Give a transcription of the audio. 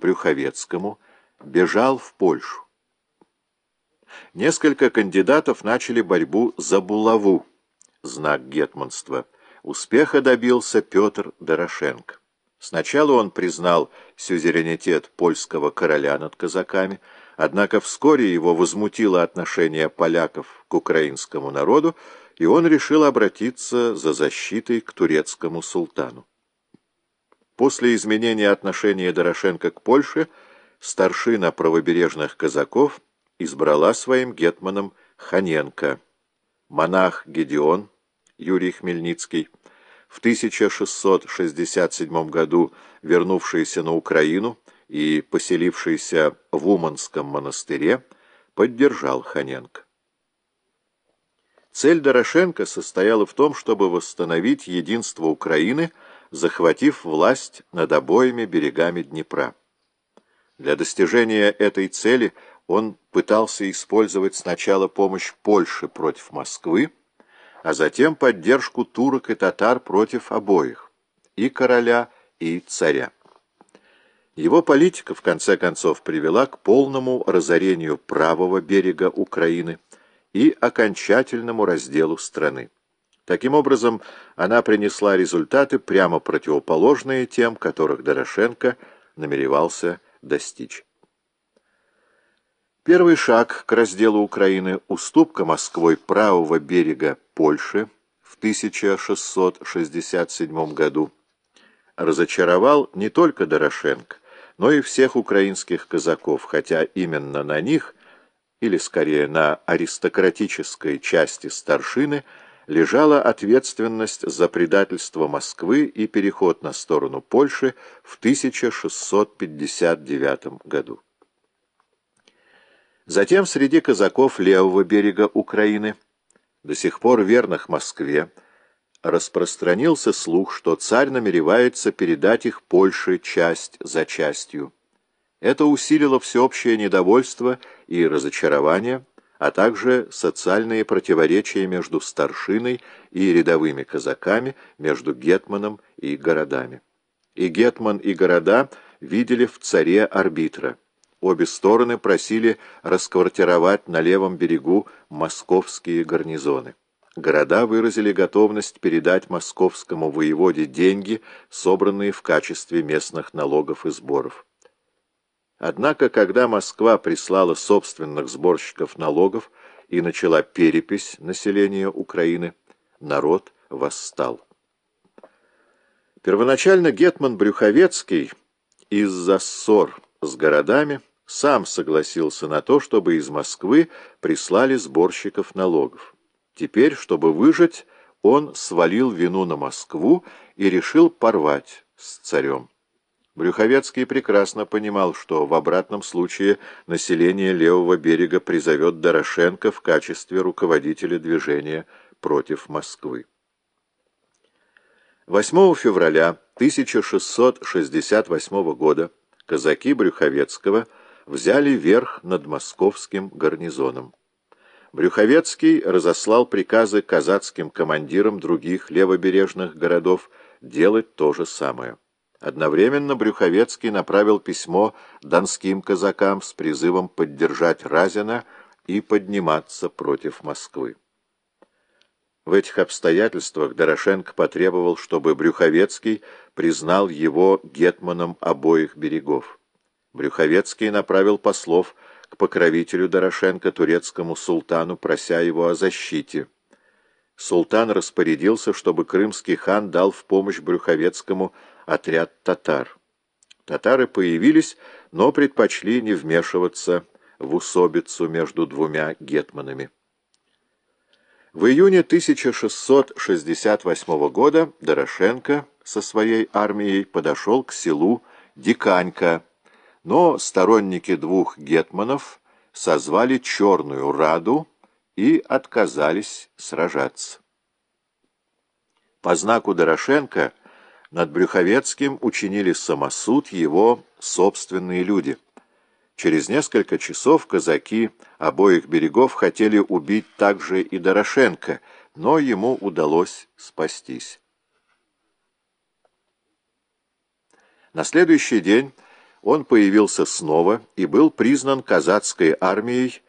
Брюховецкому бежал в Польшу. Несколько кандидатов начали борьбу за булаву, знак гетманства. Успеха добился Петр Дорошенко. Сначала он признал сюзеренитет польского короля над казаками, однако вскоре его возмутило отношение поляков к украинскому народу, и он решил обратиться за защитой к турецкому султану. После изменения отношения Дорошенко к Польше старшина правобережных казаков избрала своим гетманом Ханенко. Монах Гедеон Юрий Хмельницкий в 1667 году вернувшийся на Украину и поселившийся в Уманском монастыре, поддержал Ханенко. Цель Дорошенко состояла в том, чтобы восстановить единство Украины, захватив власть над обоими берегами Днепра. Для достижения этой цели он пытался использовать сначала помощь Польши против Москвы, а затем поддержку турок и татар против обоих, и короля, и царя. Его политика, в конце концов, привела к полному разорению правого берега Украины и окончательному разделу страны. Таким образом, она принесла результаты, прямо противоположные тем, которых Дорошенко намеревался достичь. Первый шаг к разделу Украины – уступка Москвой правого берега Польши в 1667 году – разочаровал не только Дорошенко, но и всех украинских казаков, хотя именно на них, или скорее на аристократической части старшины, лежала ответственность за предательство Москвы и переход на сторону Польши в 1659 году. Затем среди казаков левого берега Украины, до сих пор верных Москве, распространился слух, что царь намеревается передать их Польше часть за частью. Это усилило всеобщее недовольство и разочарование, а также социальные противоречия между старшиной и рядовыми казаками, между гетманом и городами. И гетман, и города видели в царе арбитра. Обе стороны просили расквартировать на левом берегу московские гарнизоны. Города выразили готовность передать московскому воеводе деньги, собранные в качестве местных налогов и сборов. Однако, когда Москва прислала собственных сборщиков налогов и начала перепись населения Украины, народ восстал. Первоначально Гетман Брюховецкий из-за ссор с городами сам согласился на то, чтобы из Москвы прислали сборщиков налогов. Теперь, чтобы выжить, он свалил вину на Москву и решил порвать с царем. Брюховецкий прекрасно понимал, что в обратном случае население левого берега призовет Дорошенко в качестве руководителя движения против Москвы. 8 февраля 1668 года казаки Брюховецкого – взяли верх над московским гарнизоном. Брюховецкий разослал приказы казацким командирам других левобережных городов делать то же самое. Одновременно Брюховецкий направил письмо донским казакам с призывом поддержать Разина и подниматься против Москвы. В этих обстоятельствах Дорошенко потребовал, чтобы Брюховецкий признал его гетманом обоих берегов. Брюховецкий направил послов к покровителю Дорошенко, турецкому султану, прося его о защите. Султан распорядился, чтобы крымский хан дал в помощь Брюховецкому отряд татар. Татары появились, но предпочли не вмешиваться в усобицу между двумя гетманами. В июне 1668 года Дорошенко со своей армией подошел к селу Диканька, но сторонники двух гетманов созвали Черную Раду и отказались сражаться. По знаку Дорошенко над Брюховецким учинили самосуд его собственные люди. Через несколько часов казаки обоих берегов хотели убить также и Дорошенко, но ему удалось спастись. На следующий день он появился снова и был признан казацкой армией